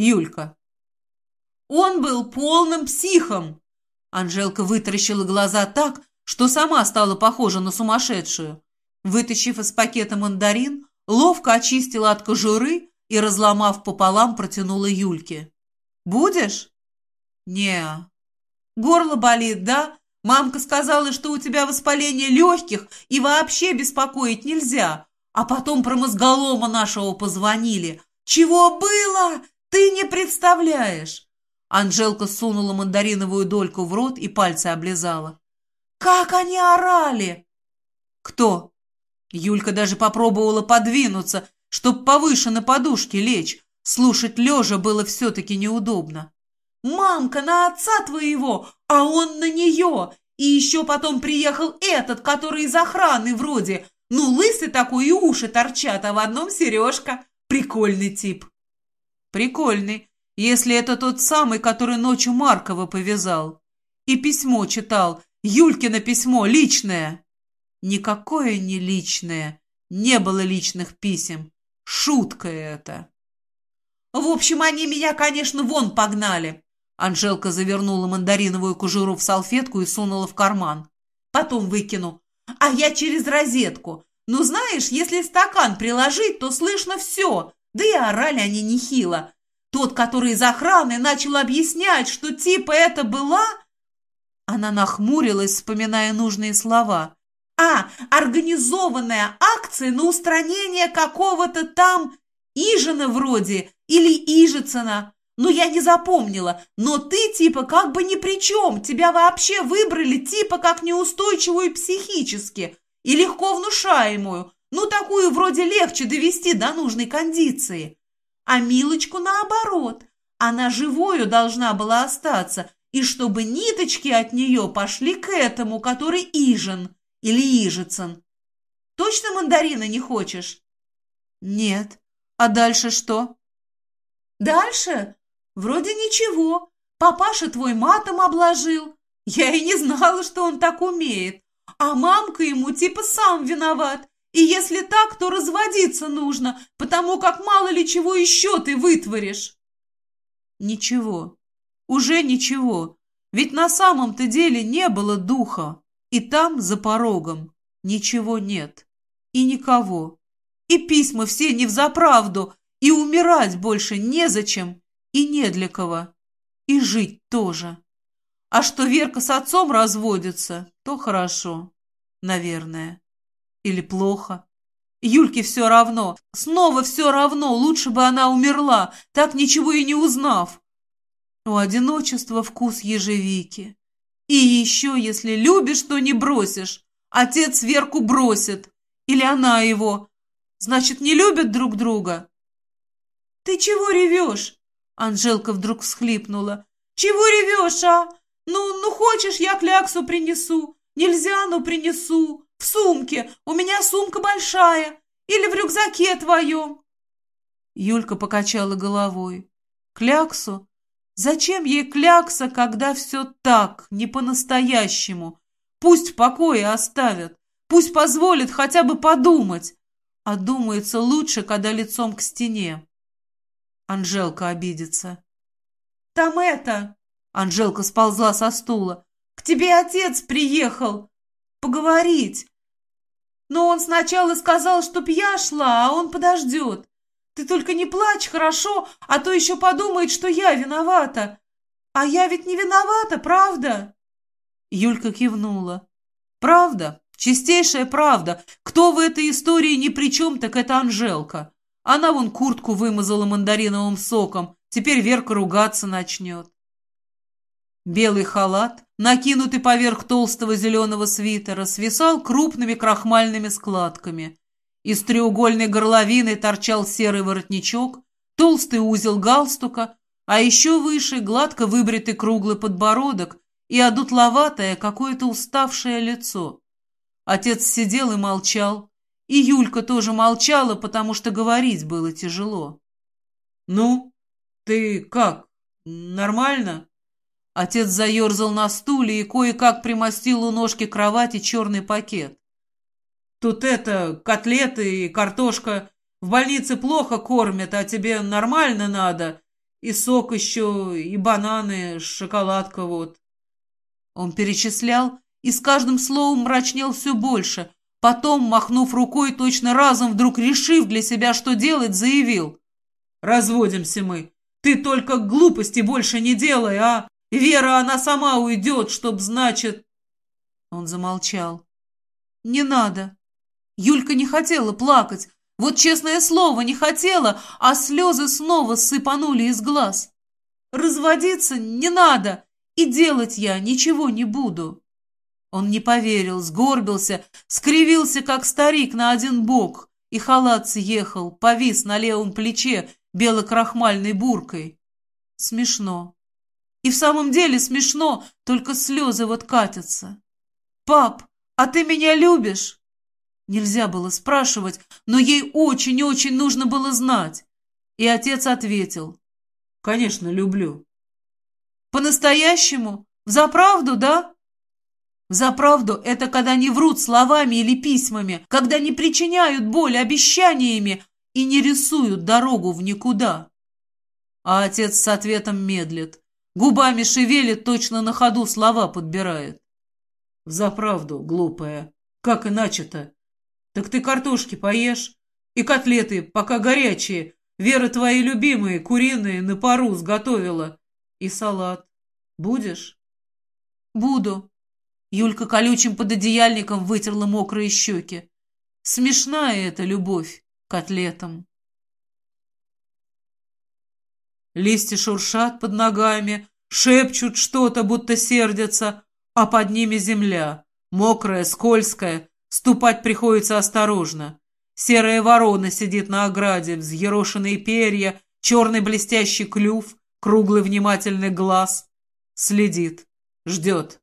Юлька. Он был полным психом. Анжелка вытаращила глаза так, что сама стала похожа на сумасшедшую. Вытащив из пакета мандарин, ловко очистила от кожуры и, разломав пополам, протянула Юльке. «Будешь?» «Не». «Горло болит, да? Мамка сказала, что у тебя воспаление легких и вообще беспокоить нельзя. А потом про мозголома нашего позвонили. Чего было? Ты не представляешь!» Анжелка сунула мандариновую дольку в рот и пальцы облизала. «Как они орали!» «Кто?» Юлька даже попробовала подвинуться, чтоб повыше на подушке лечь. Слушать лежа было все-таки неудобно. «Мамка на отца твоего, а он на нее! И еще потом приехал этот, который из охраны вроде. Ну, лысый такой и уши торчат, а в одном сережка. Прикольный тип». «Прикольный, если это тот самый, который ночью Маркова повязал. И письмо читал, Юлькино письмо, личное». Никакое не личное. Не было личных писем. Шутка это. В общем, они меня, конечно, вон погнали. Анжелка завернула мандариновую кожуру в салфетку и сунула в карман. Потом выкину. А я через розетку. Ну, знаешь, если стакан приложить, то слышно все. Да и орали они нехило. Тот, который из охраны, начал объяснять, что типа это была... Она нахмурилась, вспоминая нужные слова. А, организованная акция на устранение какого-то там Ижина вроде или Ижицына. Ну, я не запомнила, но ты типа как бы ни при чем. Тебя вообще выбрали типа как неустойчивую психически и легко внушаемую. Ну, такую вроде легче довести до нужной кондиции. А Милочку наоборот. Она живою должна была остаться, и чтобы ниточки от нее пошли к этому, который Ижин. Или Ижицын. Точно мандарина не хочешь? Нет. А дальше что? Дальше? Вроде ничего. Папаша твой матом обложил. Я и не знала, что он так умеет. А мамка ему типа сам виноват. И если так, то разводиться нужно, потому как мало ли чего еще ты вытворишь. Ничего. Уже ничего. Ведь на самом-то деле не было духа. И там, за порогом, ничего нет. И никого. И письма все не взаправду, и умирать больше незачем, и не для кого. И жить тоже. А что Верка с отцом разводится, то хорошо, наверное. Или плохо. Юльке все равно, снова все равно, лучше бы она умерла, так ничего и не узнав. У одиночества вкус ежевики. И еще, если любишь, то не бросишь. Отец Верку бросит. Или она его. Значит, не любят друг друга. Ты чего ревешь? Анжелка вдруг всхлипнула. Чего ревешь, а? Ну, ну хочешь, я кляксу принесу. Нельзя, но принесу. В сумке. У меня сумка большая. Или в рюкзаке твоем. Юлька покачала головой. Кляксу? Зачем ей клякса, когда все так, не по-настоящему? Пусть в покое оставят, пусть позволит хотя бы подумать. А думается лучше, когда лицом к стене. Анжелка обидится. «Там это...» Анжелка сползла со стула. «К тебе отец приехал. Поговорить. Но он сначала сказал, чтоб я шла, а он подождет. Ты только не плачь, хорошо, а то еще подумает, что я виновата. А я ведь не виновата, правда?» Юлька кивнула. «Правда, чистейшая правда. Кто в этой истории ни при чем, так это Анжелка. Она вон куртку вымазала мандариновым соком, теперь Верка ругаться начнет». Белый халат, накинутый поверх толстого зеленого свитера, свисал крупными крахмальными складками. Из треугольной горловины торчал серый воротничок, толстый узел галстука, а еще выше гладко выбритый круглый подбородок и одутловатое какое-то уставшее лицо. Отец сидел и молчал, и Юлька тоже молчала, потому что говорить было тяжело. «Ну, ты как, нормально?» Отец заерзал на стуле и кое-как примостил у ножки кровати черный пакет. Тут это, котлеты и картошка. В больнице плохо кормят, а тебе нормально надо. И сок еще, и бананы, шоколадка вот. Он перечислял и с каждым словом мрачнел все больше. Потом, махнув рукой, точно разом вдруг решив для себя, что делать, заявил. «Разводимся мы. Ты только глупости больше не делай, а? Вера, она сама уйдет, чтоб, значит...» Он замолчал. «Не надо». Юлька не хотела плакать. Вот честное слово, не хотела, а слезы снова сыпанули из глаз. «Разводиться не надо, и делать я ничего не буду». Он не поверил, сгорбился, скривился, как старик, на один бок, и халат съехал, повис на левом плече белокрахмальной буркой. Смешно. И в самом деле смешно, только слезы вот катятся. «Пап, а ты меня любишь?» Нельзя было спрашивать, но ей очень-очень нужно было знать. И отец ответил. «Конечно, люблю». «По-настоящему? За правду, да?» За правду это когда не врут словами или письмами, когда не причиняют боль обещаниями и не рисуют дорогу в никуда. А отец с ответом медлит, губами шевелит, точно на ходу слова подбирает. За правду, глупая, как иначе-то? Так ты картошки поешь и котлеты, пока горячие, Вера твои любимые, куриные, на пару сготовила. И салат. Будешь? Буду. Юлька колючим пододеяльником вытерла мокрые щеки. Смешная эта любовь котлетам. Листья шуршат под ногами, шепчут что-то, будто сердятся, а под ними земля, мокрая, скользкая, ступать приходится осторожно. Серая ворона сидит на ограде, взъерошенные перья, черный блестящий клюв, круглый внимательный глаз. Следит, ждет.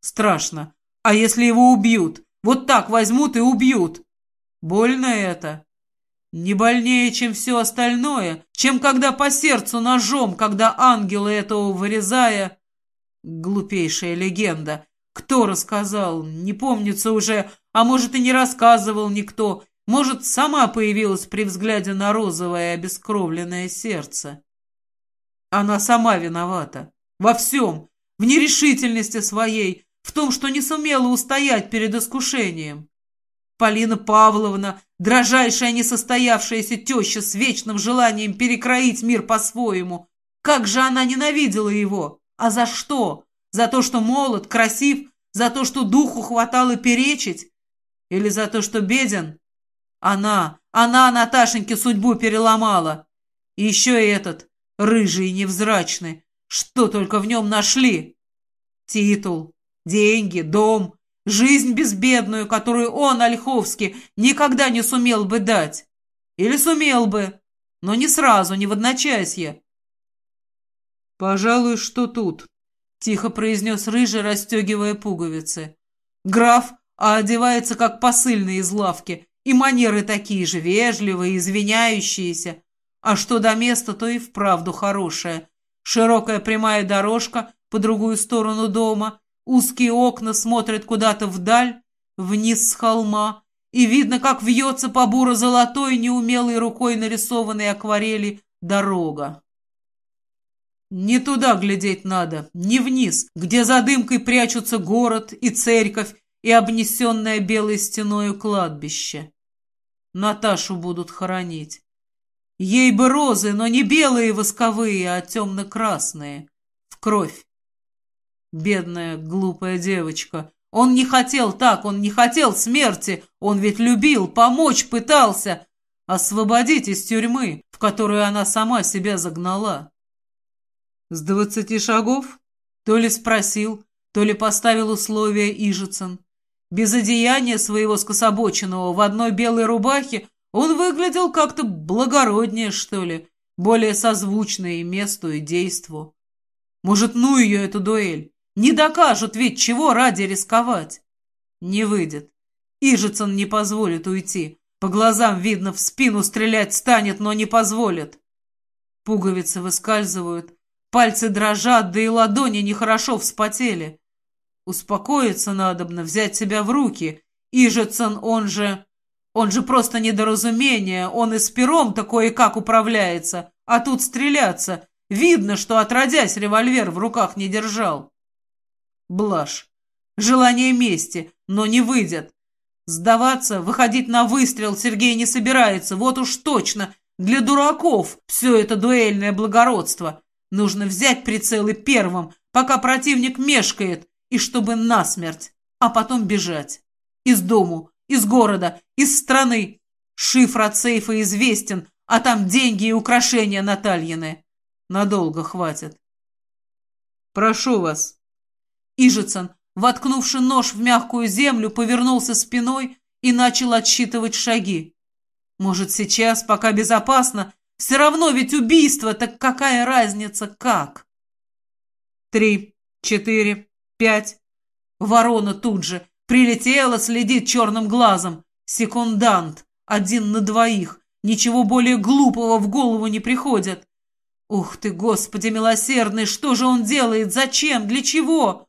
Страшно. А если его убьют? Вот так возьмут и убьют. Больно это. Не больнее, чем все остальное, чем когда по сердцу ножом, когда ангелы этого вырезая... Глупейшая легенда. Кто рассказал? Не помнится уже, а может и не рассказывал никто. Может, сама появилась при взгляде на розовое обескровленное сердце. Она сама виновата. Во всем. В нерешительности своей, в том, что не сумела устоять перед искушением. Полина Павловна, дрожайшая несостоявшаяся теща с вечным желанием перекроить мир по-своему, как же она ненавидела его! А за что? За то, что молод, красив, за то, что духу хватало перечить? Или за то, что беден? Она, она Наташеньке судьбу переломала. И еще и этот, рыжий и невзрачный, что только в нем нашли. Титул, Деньги, дом, жизнь безбедную, которую он, Ольховский, никогда не сумел бы дать. Или сумел бы, но не сразу, не в одночасье. «Пожалуй, что тут», — тихо произнес Рыжий, расстегивая пуговицы. «Граф, а одевается как посыльный из лавки, и манеры такие же, вежливые, извиняющиеся. А что до места, то и вправду хорошее. Широкая прямая дорожка по другую сторону дома, Узкие окна смотрят куда-то вдаль, вниз с холма, и видно, как вьется по буро-золотой, неумелой рукой нарисованной акварели дорога. Не туда глядеть надо, не вниз, где за дымкой прячутся город и церковь и обнесенное белой стеною кладбище. Наташу будут хоронить. Ей бы розы, но не белые восковые, а темно-красные, в кровь. Бедная, глупая девочка. Он не хотел так, он не хотел смерти. Он ведь любил, помочь пытался. Освободить из тюрьмы, в которую она сама себя загнала. С двадцати шагов? То ли спросил, то ли поставил условия Ижицын. Без одеяния своего скособоченного в одной белой рубахе он выглядел как-то благороднее, что ли, более созвучное и месту, и действу. Может, ну ее, эту дуэль? Не докажут ведь, чего ради рисковать. Не выйдет. Ижицын не позволит уйти. По глазам видно, в спину стрелять станет, но не позволит. Пуговицы выскальзывают, пальцы дрожат, да и ладони нехорошо вспотели. Успокоиться надобно, взять себя в руки. Ижицын, он же... Он же просто недоразумение, он и с пером такое как управляется, а тут стреляться. Видно, что отродясь револьвер в руках не держал. Блажь. Желание мести, но не выйдет. Сдаваться, выходить на выстрел Сергей не собирается, вот уж точно. Для дураков все это дуэльное благородство. Нужно взять прицелы первым, пока противник мешкает, и чтобы насмерть, а потом бежать. Из дому, из города, из страны. Шифр от сейфа известен, а там деньги и украшения Натальины. Надолго хватит. Прошу вас. Ижицын, воткнувши нож в мягкую землю, повернулся спиной и начал отсчитывать шаги. Может, сейчас, пока безопасно, все равно ведь убийство, так какая разница, как? Три, четыре, пять. Ворона тут же прилетела, следит черным глазом. Секундант, один на двоих. Ничего более глупого в голову не приходит. Ух ты, Господи милосердный, что же он делает? Зачем? Для чего?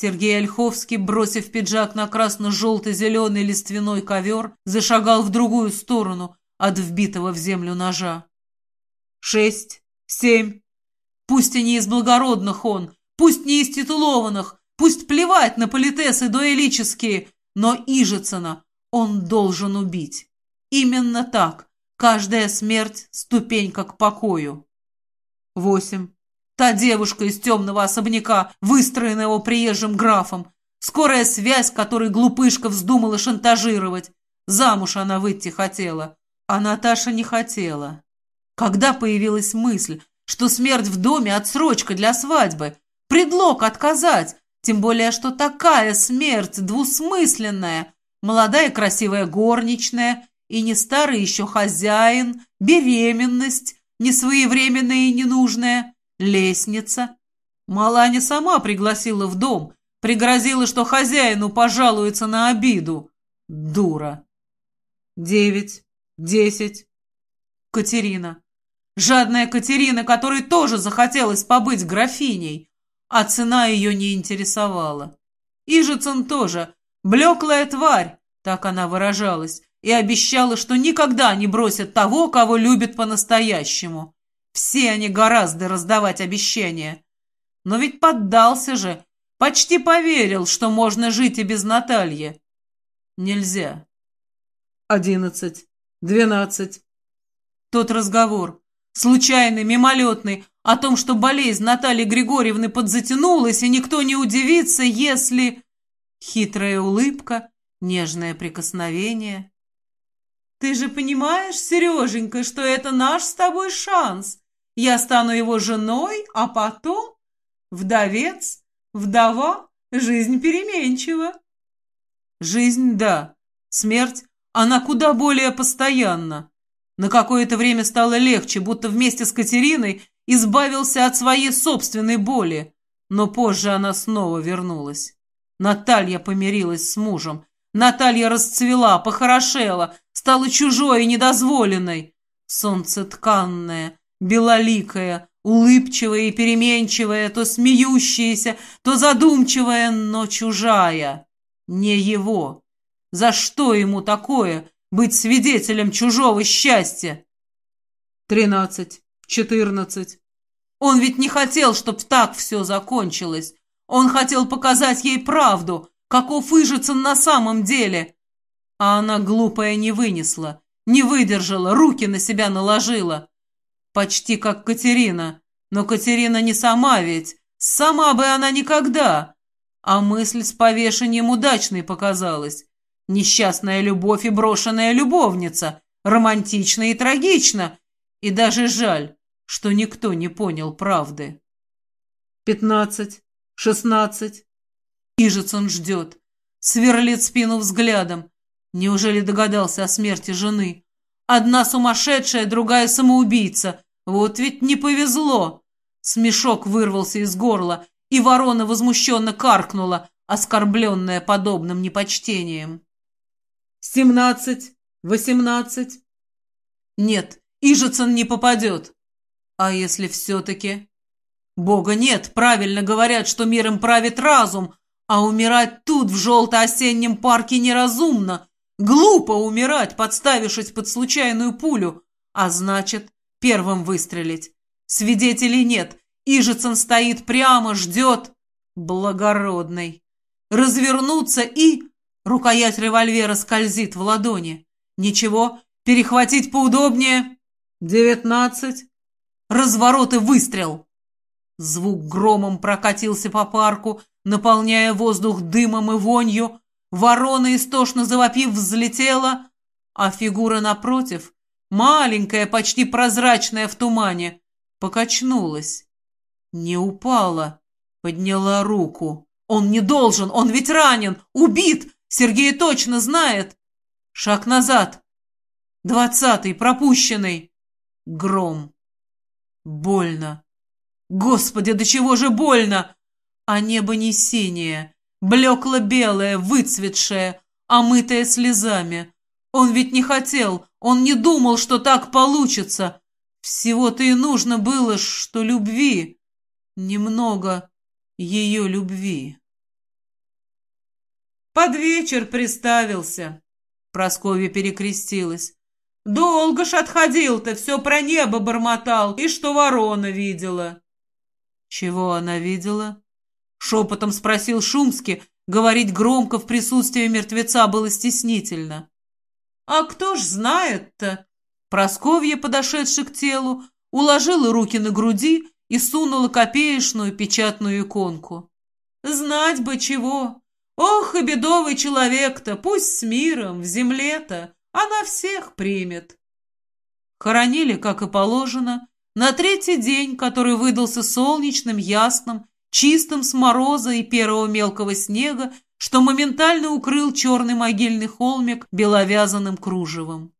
Сергей Ольховский, бросив пиджак на красно-желто-зеленый лиственной ковер, зашагал в другую сторону от вбитого в землю ножа. Шесть, семь. Пусть и не из благородных он, пусть не из титулованных, пусть плевать на политесы дуэлические, но Ижицына он должен убить. Именно так. Каждая смерть — ступенька к покою. Восемь. Та девушка из темного особняка, выстроенного приезжим графом. Скорая связь, которой глупышка вздумала шантажировать. Замуж она выйти хотела, а Наташа не хотела. Когда появилась мысль, что смерть в доме — отсрочка для свадьбы, предлог отказать, тем более, что такая смерть двусмысленная, молодая красивая горничная и не старый еще хозяин, беременность, несвоевременная и ненужная, лестница. Маланя сама пригласила в дом, пригрозила, что хозяину пожалуется на обиду. Дура. Девять, десять. Катерина. Жадная Катерина, которой тоже захотелось побыть графиней, а цена ее не интересовала. Ижицын тоже. Блеклая тварь, так она выражалась, и обещала, что никогда не бросит того, кого любит по-настоящему. Все они гораздо раздавать обещания. Но ведь поддался же, почти поверил, что можно жить и без Натальи. Нельзя. Одиннадцать, двенадцать. Тот разговор, случайный, мимолетный, о том, что болезнь Натальи Григорьевны подзатянулась, и никто не удивится, если... Хитрая улыбка, нежное прикосновение. «Ты же понимаешь, Сереженька, что это наш с тобой шанс. Я стану его женой, а потом... Вдовец, вдова, жизнь переменчива». «Жизнь, да. Смерть, она куда более постоянна. На какое-то время стало легче, будто вместе с Катериной избавился от своей собственной боли. Но позже она снова вернулась. Наталья помирилась с мужем, Наталья расцвела, похорошела, стала чужой и недозволенной. Солнце белоликое, улыбчивая и переменчивая, то смеющаяся, то задумчивая, но чужая. Не его. За что ему такое, быть свидетелем чужого счастья? Тринадцать, четырнадцать. Он ведь не хотел, чтоб так все закончилось. Он хотел показать ей правду, Каков Ижицын на самом деле? А она глупая не вынесла, не выдержала, руки на себя наложила. Почти как Катерина. Но Катерина не сама ведь. Сама бы она никогда. А мысль с повешением удачной показалась. Несчастная любовь и брошенная любовница. Романтично и трагично. И даже жаль, что никто не понял правды. Пятнадцать, шестнадцать, Ижицын ждет. Сверлит спину взглядом. Неужели догадался о смерти жены? Одна сумасшедшая, другая самоубийца. Вот ведь не повезло. Смешок вырвался из горла, и ворона возмущенно каркнула, оскорбленная подобным непочтением. «Семнадцать, восемнадцать...» «Нет, Ижицын не попадет. А если все-таки...» «Бога нет, правильно говорят, что миром правит разум, а умирать тут, в желто-осеннем парке, неразумно. Глупо умирать, подставившись под случайную пулю. А значит, первым выстрелить. Свидетелей нет. Ижицын стоит прямо, ждет. Благородный. Развернуться и... Рукоять револьвера скользит в ладони. Ничего, перехватить поудобнее. Девятнадцать. Разворот и выстрел. Звук громом прокатился по парку, наполняя воздух дымом и вонью. Ворона, истошно завопив, взлетела, а фигура напротив, маленькая, почти прозрачная в тумане, покачнулась. Не упала, подняла руку. Он не должен, он ведь ранен, убит, Сергей точно знает. Шаг назад. Двадцатый, пропущенный. Гром. Больно. Господи, до чего же больно! А небо не синее, блекло-белое, выцветшее, омытое слезами. Он ведь не хотел, он не думал, что так получится. Всего-то и нужно было, что любви. Немного ее любви. Под вечер приставился. Просковья перекрестилась. Долго ж отходил-то, все про небо бормотал, и что ворона видела. Чего она видела? Шепотом спросил Шумский, говорить громко в присутствии мертвеца было стеснительно. А кто ж знает-то? Просковья, подошедшая к телу, уложила руки на груди и сунула копеечную печатную иконку. Знать бы чего! Ох, и бедовый человек-то, пусть с миром, в земле-то, она всех примет. Хоронили, как и положено, на третий день, который выдался солнечным, ясным, чистым с мороза и первого мелкого снега, что моментально укрыл черный могильный холмик беловязанным кружевом.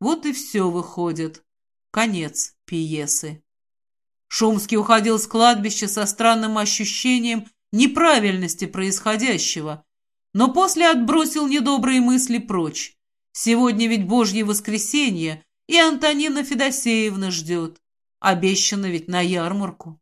Вот и все выходит. Конец пьесы. Шумский уходил с кладбища со странным ощущением неправильности происходящего, но после отбросил недобрые мысли прочь. Сегодня ведь Божье воскресенье, и Антонина Федосеевна ждет. Обещано ведь на ярмарку.